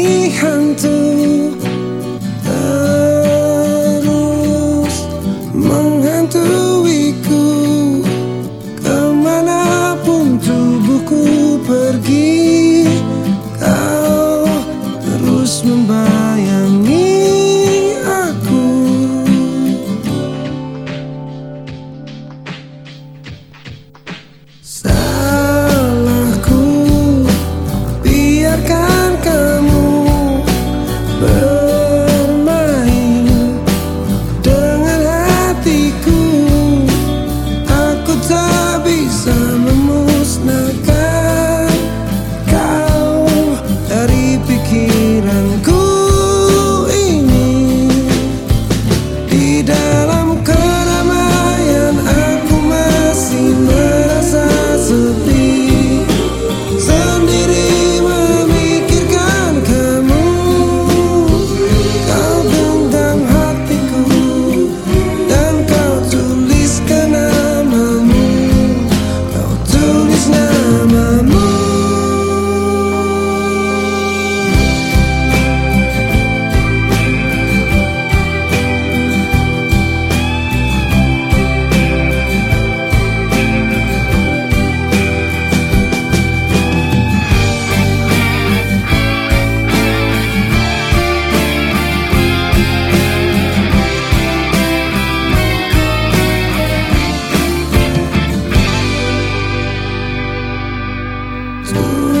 遗憾的 Stood